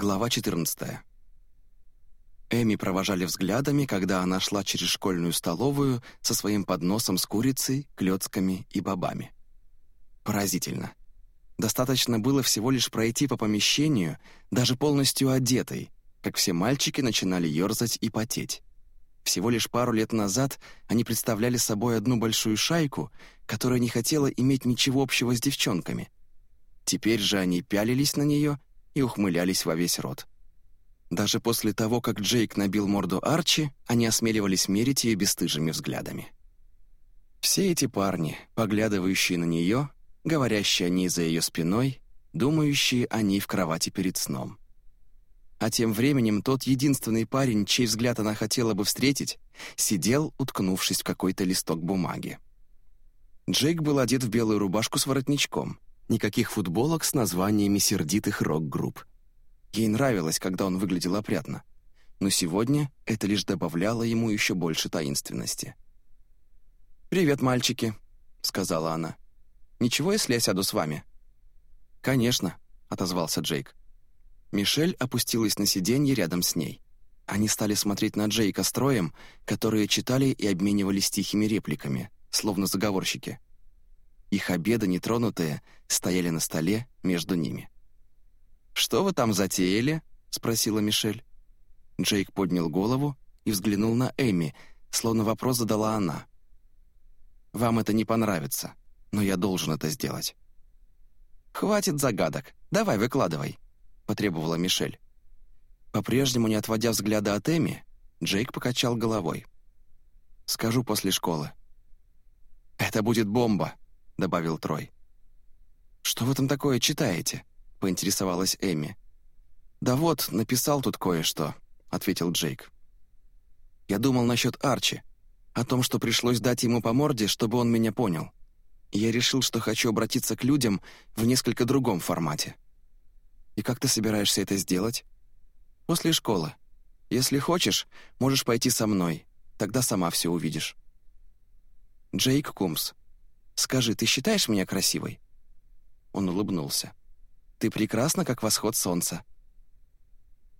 Глава 14. Эми провожали взглядами, когда она шла через школьную столовую со своим подносом с курицей, клёцками и бобами. Поразительно. Достаточно было всего лишь пройти по помещению, даже полностью одетой, как все мальчики начинали ёрзать и потеть. Всего лишь пару лет назад они представляли собой одну большую шайку, которая не хотела иметь ничего общего с девчонками. Теперь же они пялились на нее и ухмылялись во весь рот. Даже после того, как Джейк набил морду Арчи, они осмеливались мерить ее бесстыжими взглядами. Все эти парни, поглядывающие на нее, говорящие о ней за ее спиной, думающие о ней в кровати перед сном. А тем временем тот единственный парень, чей взгляд она хотела бы встретить, сидел, уткнувшись в какой-то листок бумаги. Джейк был одет в белую рубашку с воротничком, никаких футболок с названиями сердитых рок-групп. Ей нравилось, когда он выглядел опрятно, но сегодня это лишь добавляло ему еще больше таинственности. «Привет, мальчики», — сказала она. «Ничего, если я сяду с вами?» «Конечно», — отозвался Джейк. Мишель опустилась на сиденье рядом с ней. Они стали смотреть на Джейка с Троем, которые читали и обменивались тихими репликами, словно заговорщики. Их обеды, нетронутые, стояли на столе между ними. «Что вы там затеяли?» — спросила Мишель. Джейк поднял голову и взглянул на Эми, словно вопрос задала она. «Вам это не понравится, но я должен это сделать». «Хватит загадок, давай выкладывай», — потребовала Мишель. По-прежнему, не отводя взгляда от Эми, Джейк покачал головой. «Скажу после школы». «Это будет бомба», — добавил Трой. «Что вы там такое читаете?» — поинтересовалась Эми. «Да вот, написал тут кое-что», — ответил Джейк. «Я думал насчет Арчи, о том, что пришлось дать ему по морде, чтобы он меня понял. я решил, что хочу обратиться к людям в несколько другом формате. И как ты собираешься это сделать? После школы. Если хочешь, можешь пойти со мной, тогда сама все увидишь». Джейк Кумс, Скажи, ты считаешь меня красивой?» Он улыбнулся. «Ты прекрасна, как восход солнца».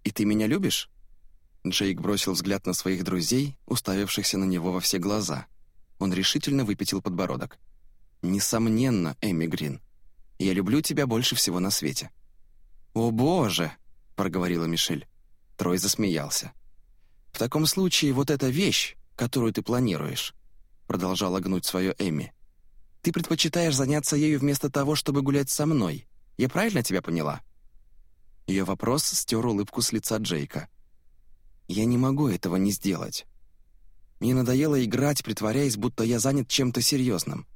«И ты меня любишь?» Джейк бросил взгляд на своих друзей, уставившихся на него во все глаза. Он решительно выпятил подбородок. «Несомненно, Эми Грин. Я люблю тебя больше всего на свете». «О, Боже!» — проговорила Мишель. Трой засмеялся. «В таком случае вот эта вещь, которую ты планируешь», — продолжала гнуть свое Эми, ты предпочитаешь заняться ею вместо того, чтобы гулять со мной. Я правильно тебя поняла?» Ее вопрос стер улыбку с лица Джейка. «Я не могу этого не сделать. Мне надоело играть, притворяясь, будто я занят чем-то серьезным.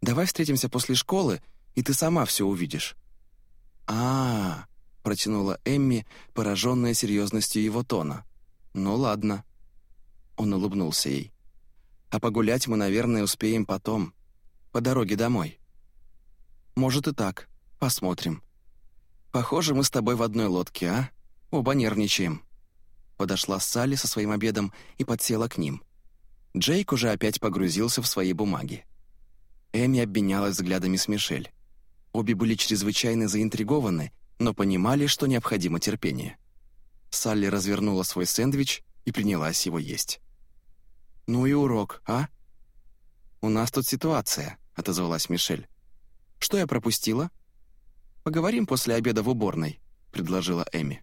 Давай встретимся после школы, и ты сама все увидишь». «А-а-а», протянула Эмми, пораженная серьезностью его тона. «Ну ладно». Он улыбнулся ей. «А погулять мы, наверное, успеем потом по дороге домой». «Может и так. Посмотрим. Похоже, мы с тобой в одной лодке, а? Оба нервничаем». Подошла Салли со своим обедом и подсела к ним. Джейк уже опять погрузился в свои бумаги. Эми обменялась взглядами с Мишель. Обе были чрезвычайно заинтригованы, но понимали, что необходимо терпение. Салли развернула свой сэндвич и принялась его есть. «Ну и урок, а?» «У нас тут ситуация», — отозвалась Мишель. «Что я пропустила?» «Поговорим после обеда в уборной», — предложила Эми.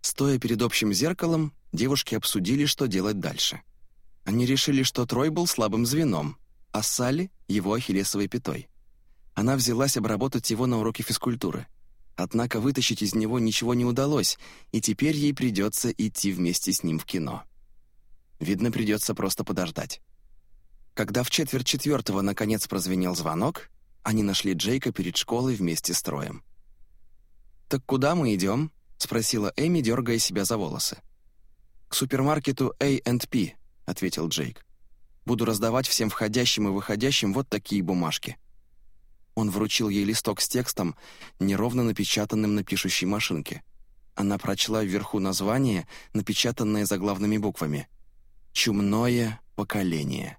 Стоя перед общим зеркалом, девушки обсудили, что делать дальше. Они решили, что Трой был слабым звеном, а Салли — его ахиллесовой пятой. Она взялась обработать его на уроке физкультуры. Однако вытащить из него ничего не удалось, и теперь ей придется идти вместе с ним в кино. Видно, придется просто подождать. Когда в четверть четвертого наконец прозвенел звонок, они нашли Джейка перед школой вместе с Троем. «Так куда мы идем?» — спросила Эми, дергая себя за волосы. «К супермаркету A&P», — ответил Джейк. «Буду раздавать всем входящим и выходящим вот такие бумажки». Он вручил ей листок с текстом, неровно напечатанным на пишущей машинке. Она прочла вверху название, напечатанное заглавными буквами. «Чумное поколение».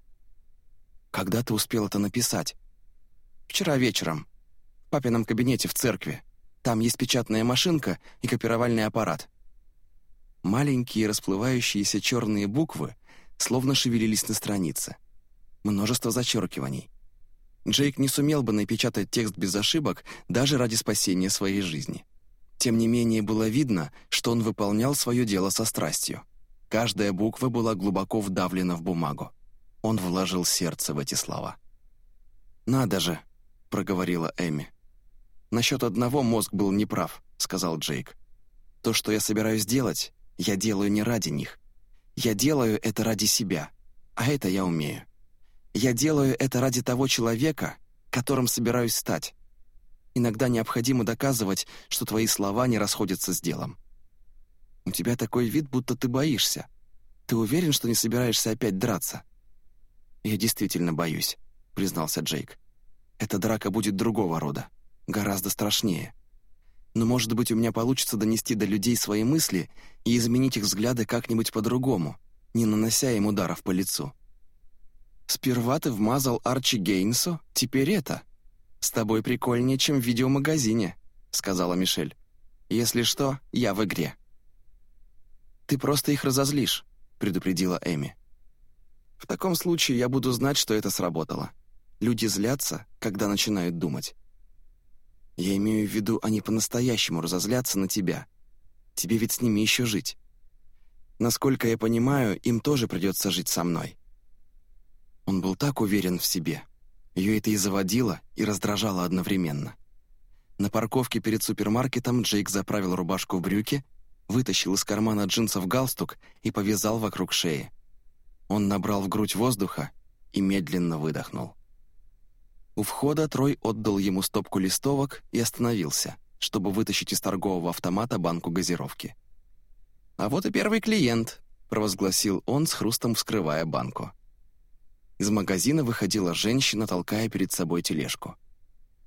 «Когда ты успел это написать?» «Вчера вечером. В папином кабинете в церкви. Там есть печатная машинка и копировальный аппарат». Маленькие расплывающиеся черные буквы словно шевелились на странице. Множество зачеркиваний. Джейк не сумел бы напечатать текст без ошибок даже ради спасения своей жизни. Тем не менее, было видно, что он выполнял свое дело со страстью. Каждая буква была глубоко вдавлена в бумагу. Он вложил сердце в эти слова. «Надо же», — проговорила Эми. «Насчет одного мозг был неправ», — сказал Джейк. «То, что я собираюсь делать, я делаю не ради них. Я делаю это ради себя, а это я умею. Я делаю это ради того человека, которым собираюсь стать. Иногда необходимо доказывать, что твои слова не расходятся с делом. У тебя такой вид, будто ты боишься. Ты уверен, что не собираешься опять драться?» «Я действительно боюсь», — признался Джейк. «Эта драка будет другого рода, гораздо страшнее. Но, может быть, у меня получится донести до людей свои мысли и изменить их взгляды как-нибудь по-другому, не нанося им ударов по лицу». «Сперва ты вмазал Арчи Гейнсу, теперь это. С тобой прикольнее, чем в видеомагазине», — сказала Мишель. «Если что, я в игре». «Ты просто их разозлишь», — предупредила Эми. «В таком случае я буду знать, что это сработало. Люди злятся, когда начинают думать. Я имею в виду, они по-настоящему разозлятся на тебя. Тебе ведь с ними еще жить. Насколько я понимаю, им тоже придется жить со мной». Он был так уверен в себе. Ее это и заводило, и раздражало одновременно. На парковке перед супермаркетом Джейк заправил рубашку в брюки, вытащил из кармана джинсов галстук и повязал вокруг шеи. Он набрал в грудь воздуха и медленно выдохнул. У входа Трой отдал ему стопку листовок и остановился, чтобы вытащить из торгового автомата банку газировки. «А вот и первый клиент», — провозгласил он с хрустом вскрывая банку. Из магазина выходила женщина, толкая перед собой тележку.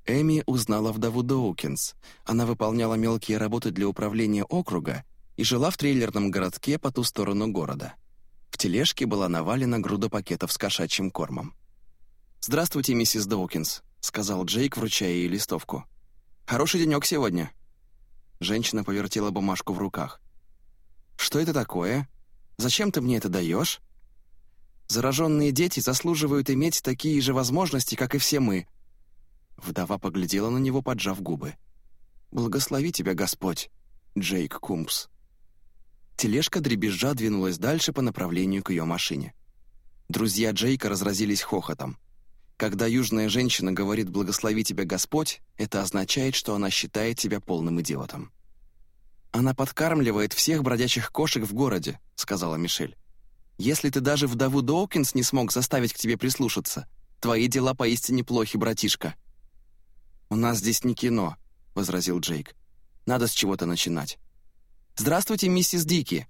Эми узнала вдову Доукинс. Она выполняла мелкие работы для управления округа и жила в трейлерном городке по ту сторону города. В тележке была навалена груда пакетов с кошачьим кормом. «Здравствуйте, миссис Доукинс», — сказал Джейк, вручая ей листовку. «Хороший денек сегодня». Женщина повертела бумажку в руках. «Что это такое? Зачем ты мне это даешь?» «Зараженные дети заслуживают иметь такие же возможности, как и все мы». Вдова поглядела на него, поджав губы. «Благослови тебя, Господь, Джейк Кумпс». Тележка дребезжа двинулась дальше по направлению к ее машине. Друзья Джейка разразились хохотом. Когда южная женщина говорит «благослови тебя Господь», это означает, что она считает тебя полным идиотом. «Она подкармливает всех бродячих кошек в городе», — сказала Мишель. «Если ты даже вдову Доукинс не смог заставить к тебе прислушаться, твои дела поистине плохи, братишка». «У нас здесь не кино», — возразил Джейк. «Надо с чего-то начинать». «Здравствуйте, миссис Дики»,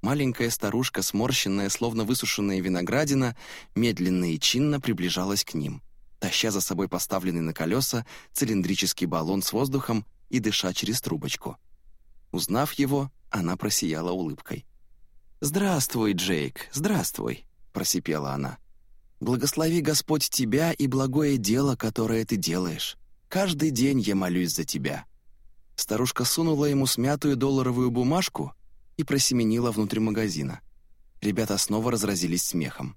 Маленькая старушка, сморщенная, словно высушенная виноградина, медленно и чинно приближалась к ним, таща за собой поставленный на колеса цилиндрический баллон с воздухом и дыша через трубочку. Узнав его, она просияла улыбкой. «Здравствуй, Джейк, здравствуй», — просипела она. «Благослови Господь тебя и благое дело, которое ты делаешь. Каждый день я молюсь за тебя». Старушка сунула ему смятую долларовую бумажку и просеменила внутрь магазина. Ребята снова разразились смехом.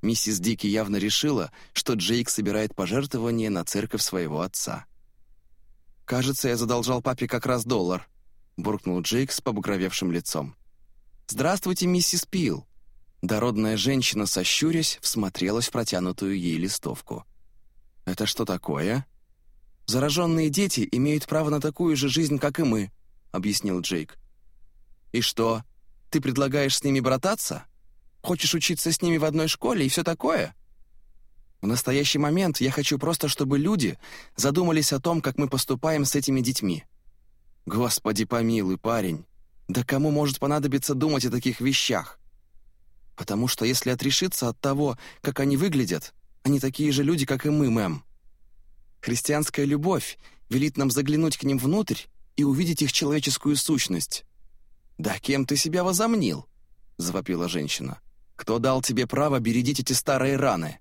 Миссис Дики явно решила, что Джейк собирает пожертвования на церковь своего отца. «Кажется, я задолжал папе как раз доллар», — буркнул Джейк с побагровевшим лицом. «Здравствуйте, миссис Пил!» Дородная женщина, сощурясь, всмотрелась в протянутую ей листовку. «Это что такое?» «Зараженные дети имеют право на такую же жизнь, как и мы», — объяснил Джейк. «И что, ты предлагаешь с ними брататься? Хочешь учиться с ними в одной школе и все такое?» В настоящий момент я хочу просто, чтобы люди задумались о том, как мы поступаем с этими детьми. Господи помилуй, парень, да кому может понадобиться думать о таких вещах? Потому что если отрешиться от того, как они выглядят, они такие же люди, как и мы, мэм. Христианская любовь велит нам заглянуть к ним внутрь и увидеть их человеческую сущность. «Да кем ты себя возомнил?» — завопила женщина. «Кто дал тебе право бередить эти старые раны?»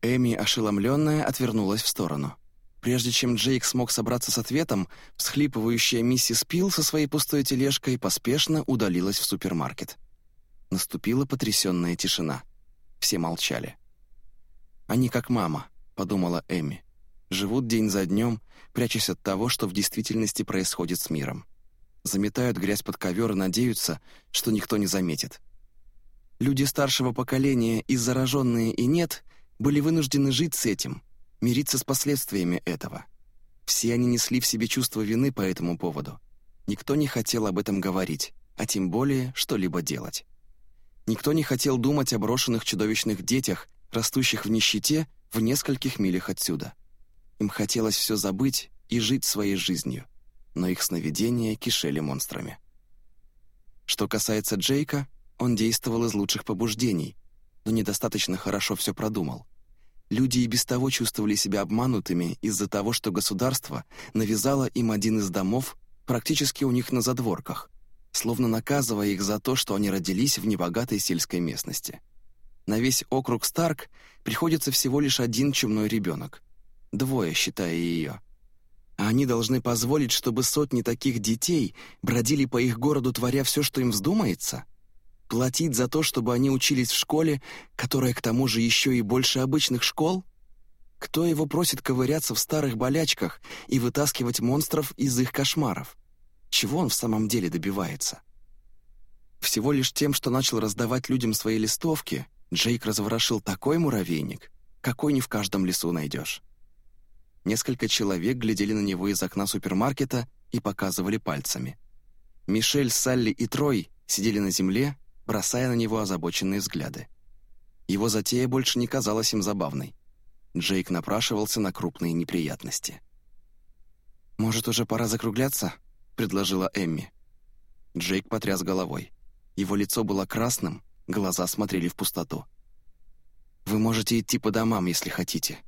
Эми, ошеломленная, отвернулась в сторону. Прежде чем Джейк смог собраться с ответом, всхлипывающая миссис Пил со своей пустой тележкой поспешно удалилась в супермаркет. Наступила потрясенная тишина. Все молчали. «Они как мама», — подумала Эми. «Живут день за днем, прячась от того, что в действительности происходит с миром. Заметают грязь под ковер и надеются, что никто не заметит. Люди старшего поколения, и зараженные, и нет, были вынуждены жить с этим, мириться с последствиями этого. Все они несли в себе чувство вины по этому поводу. Никто не хотел об этом говорить, а тем более что-либо делать. Никто не хотел думать о брошенных чудовищных детях, растущих в нищете в нескольких милях отсюда. Им хотелось все забыть и жить своей жизнью, но их сновидения кишели монстрами. Что касается Джейка, он действовал из лучших побуждений, но недостаточно хорошо все продумал. Люди и без того чувствовали себя обманутыми из-за того, что государство навязало им один из домов практически у них на задворках, словно наказывая их за то, что они родились в небогатой сельской местности. На весь округ Старк приходится всего лишь один чумной ребенок. Двое, считая ее. А они должны позволить, чтобы сотни таких детей бродили по их городу, творя все, что им вздумается? Платить за то, чтобы они учились в школе, которая к тому же еще и больше обычных школ? Кто его просит ковыряться в старых болячках и вытаскивать монстров из их кошмаров? Чего он в самом деле добивается? Всего лишь тем, что начал раздавать людям свои листовки, Джейк разворошил такой муравейник, какой не в каждом лесу найдешь. Несколько человек глядели на него из окна супермаркета и показывали пальцами. Мишель, Салли и Трой сидели на земле бросая на него озабоченные взгляды. Его затея больше не казалась им забавной. Джейк напрашивался на крупные неприятности. «Может, уже пора закругляться?» — предложила Эмми. Джейк потряс головой. Его лицо было красным, глаза смотрели в пустоту. «Вы можете идти по домам, если хотите».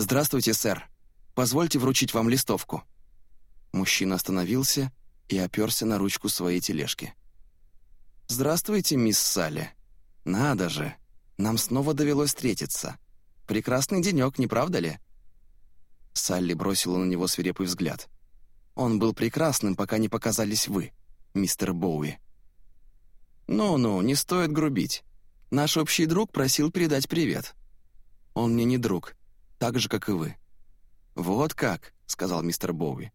«Здравствуйте, сэр. Позвольте вручить вам листовку». Мужчина остановился и оперся на ручку своей тележки. «Здравствуйте, мисс Салли. Надо же, нам снова довелось встретиться. Прекрасный денек, не правда ли?» Салли бросила на него свирепый взгляд. «Он был прекрасным, пока не показались вы, мистер Боуи». «Ну-ну, не стоит грубить. Наш общий друг просил передать привет. Он мне не друг, так же, как и вы». «Вот как», — сказал мистер Боуи.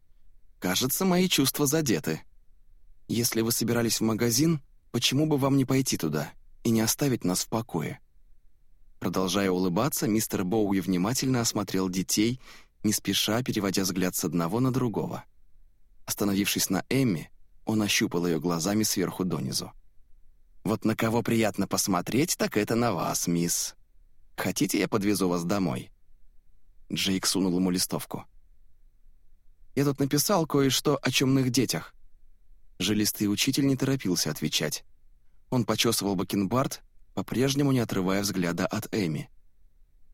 «Кажется, мои чувства задеты. Если вы собирались в магазин, Почему бы вам не пойти туда и не оставить нас в покое?» Продолжая улыбаться, мистер Боуи внимательно осмотрел детей, не спеша переводя взгляд с одного на другого. Остановившись на Эмми, он ощупал ее глазами сверху донизу. «Вот на кого приятно посмотреть, так это на вас, мисс. Хотите, я подвезу вас домой?» Джейк сунул ему листовку. «Я тут написал кое-что о чумных детях. Жилистый учитель не торопился отвечать. Он почесывал бакенбард, по-прежнему не отрывая взгляда от Эми.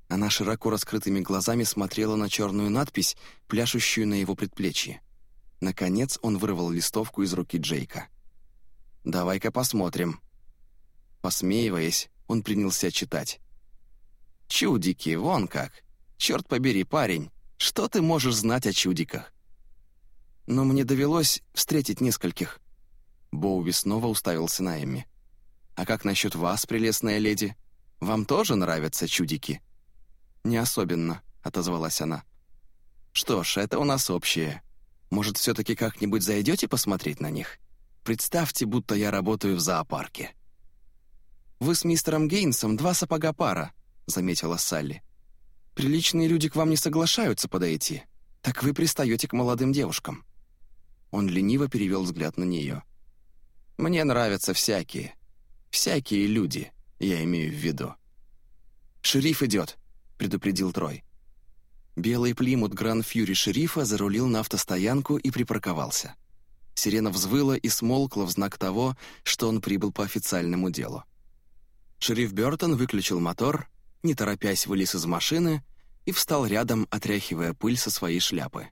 Она широко раскрытыми глазами смотрела на черную надпись, пляшущую на его предплечье. Наконец он вырвал листовку из руки Джейка. «Давай-ка посмотрим». Посмеиваясь, он принялся читать. «Чудики, вон как! Черт побери, парень, что ты можешь знать о чудиках? но мне довелось встретить нескольких». Боуви снова уставился на Эмми. «А как насчет вас, прелестная леди? Вам тоже нравятся чудики?» «Не особенно», — отозвалась она. «Что ж, это у нас общее. Может, все-таки как-нибудь зайдете посмотреть на них? Представьте, будто я работаю в зоопарке». «Вы с мистером Гейнсом два сапога пара», — заметила Салли. «Приличные люди к вам не соглашаются подойти, так вы пристаете к молодым девушкам». Он лениво перевел взгляд на нее. «Мне нравятся всякие. Всякие люди, я имею в виду». «Шериф идет», — предупредил Трой. Белый плимут Гран Фьюри шерифа зарулил на автостоянку и припарковался. Сирена взвыла и смолкла в знак того, что он прибыл по официальному делу. Шериф Бёртон выключил мотор, не торопясь вылез из машины и встал рядом, отряхивая пыль со своей шляпы.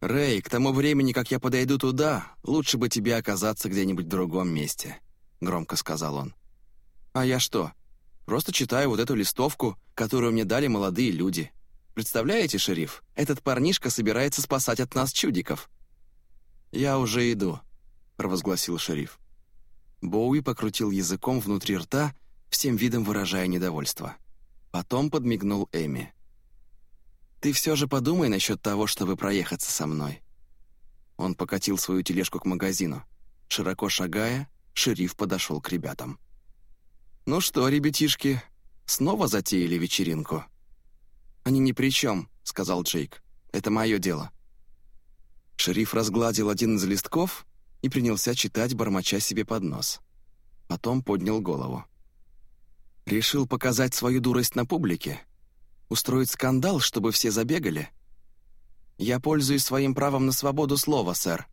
«Рэй, к тому времени, как я подойду туда, лучше бы тебе оказаться где-нибудь в другом месте», — громко сказал он. «А я что? Просто читаю вот эту листовку, которую мне дали молодые люди. Представляете, шериф, этот парнишка собирается спасать от нас чудиков». «Я уже иду», — провозгласил шериф. Боуи покрутил языком внутри рта, всем видом выражая недовольство. Потом подмигнул Эми. «Ты все же подумай насчет того, чтобы проехаться со мной». Он покатил свою тележку к магазину. Широко шагая, шериф подошел к ребятам. «Ну что, ребятишки, снова затеяли вечеринку?» «Они ни при чем», — сказал Джейк. «Это мое дело». Шериф разгладил один из листков и принялся читать, бормоча себе под нос. Потом поднял голову. «Решил показать свою дурость на публике? Устроить скандал, чтобы все забегали?» «Я пользуюсь своим правом на свободу слова, сэр».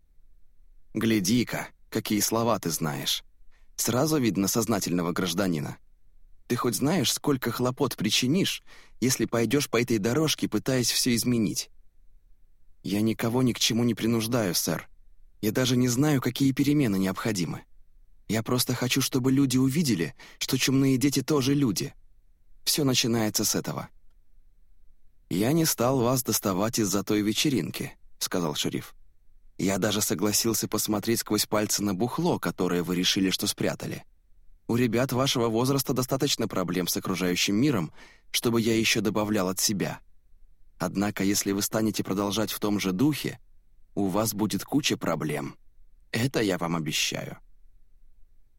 «Гляди-ка, какие слова ты знаешь. Сразу видно сознательного гражданина. Ты хоть знаешь, сколько хлопот причинишь, если пойдешь по этой дорожке, пытаясь все изменить?» «Я никого ни к чему не принуждаю, сэр. Я даже не знаю, какие перемены необходимы. Я просто хочу, чтобы люди увидели, что чумные дети тоже люди. Все начинается с этого». «Я не стал вас доставать из-за той вечеринки», — сказал шериф. «Я даже согласился посмотреть сквозь пальцы на бухло, которое вы решили, что спрятали. У ребят вашего возраста достаточно проблем с окружающим миром, чтобы я еще добавлял от себя. Однако, если вы станете продолжать в том же духе, у вас будет куча проблем. Это я вам обещаю.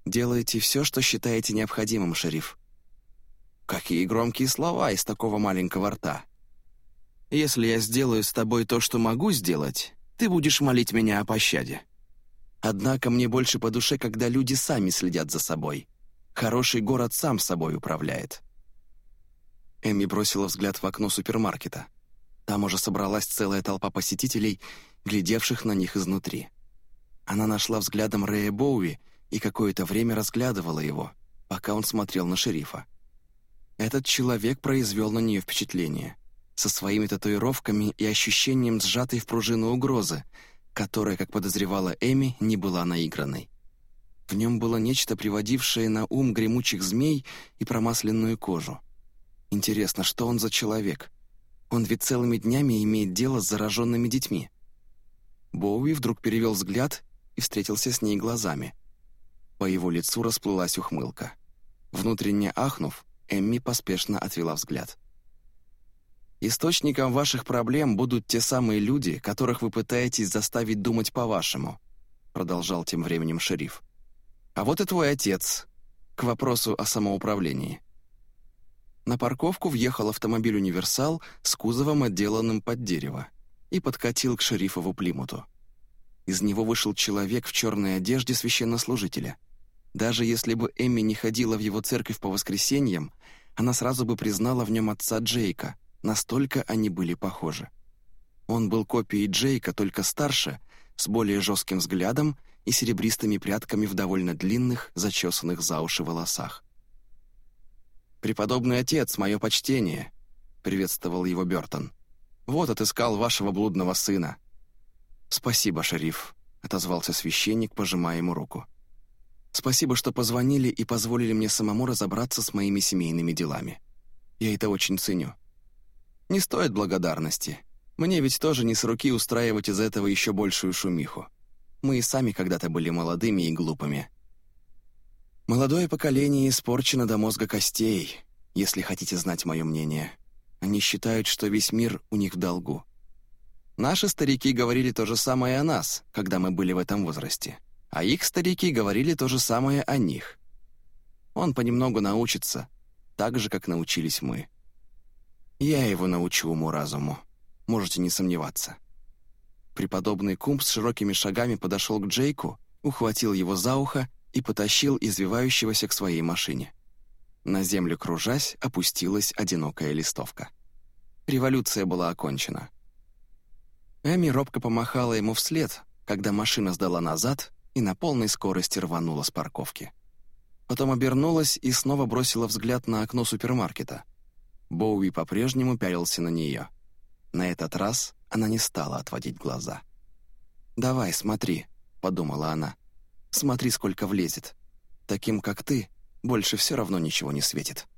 Делайте все, что считаете необходимым, шериф. Какие громкие слова из такого маленького рта. Если я сделаю с тобой то, что могу сделать, ты будешь молить меня о пощаде. Однако мне больше по душе, когда люди сами следят за собой. Хороший город сам собой управляет. Эми бросила взгляд в окно супермаркета. Там уже собралась целая толпа посетителей, глядевших на них изнутри. Она нашла взглядом Рэя Боуи и какое-то время разглядывала его, пока он смотрел на шерифа. Этот человек произвел на нее впечатление, со своими татуировками и ощущением сжатой в пружину угрозы, которая, как подозревала Эми, не была наигранной. В нем было нечто, приводившее на ум гремучих змей и промасленную кожу. Интересно, что он за человек? Он ведь целыми днями имеет дело с зараженными детьми. Боуи вдруг перевел взгляд и встретился с ней глазами. По его лицу расплылась ухмылка. Внутренне ахнув, Эмми поспешно отвела взгляд. «Источником ваших проблем будут те самые люди, которых вы пытаетесь заставить думать по-вашему», продолжал тем временем шериф. «А вот и твой отец. К вопросу о самоуправлении». На парковку въехал автомобиль «Универсал» с кузовом, отделанным под дерево и подкатил к шерифову Плимуту. Из него вышел человек в черной одежде священнослужителя. Даже если бы Эмми не ходила в его церковь по воскресеньям, она сразу бы признала в нем отца Джейка, настолько они были похожи. Он был копией Джейка, только старше, с более жестким взглядом и серебристыми прядками в довольно длинных, зачесанных за уши волосах. «Преподобный отец, мое почтение», — приветствовал его Бертон. Вот отыскал вашего блудного сына». «Спасибо, шериф», — отозвался священник, пожимая ему руку. «Спасибо, что позвонили и позволили мне самому разобраться с моими семейными делами. Я это очень ценю. Не стоит благодарности. Мне ведь тоже не с руки устраивать из этого еще большую шумиху. Мы и сами когда-то были молодыми и глупыми. Молодое поколение испорчено до мозга костей, если хотите знать мое мнение. Они считают, что весь мир у них в долгу. Наши старики говорили то же самое о нас, когда мы были в этом возрасте. А их старики говорили то же самое о них. Он понемногу научится, так же, как научились мы. Я его научу уму-разуму. Можете не сомневаться. Преподобный Кумб с широкими шагами подошел к Джейку, ухватил его за ухо и потащил извивающегося к своей машине. На землю кружась опустилась одинокая листовка. Революция была окончена. Эми робко помахала ему вслед, когда машина сдала назад и на полной скорости рванула с парковки. Потом обернулась и снова бросила взгляд на окно супермаркета. Боуи по-прежнему пялился на нее. На этот раз она не стала отводить глаза. «Давай, смотри», — подумала она. «Смотри, сколько влезет. Таким, как ты, больше все равно ничего не светит.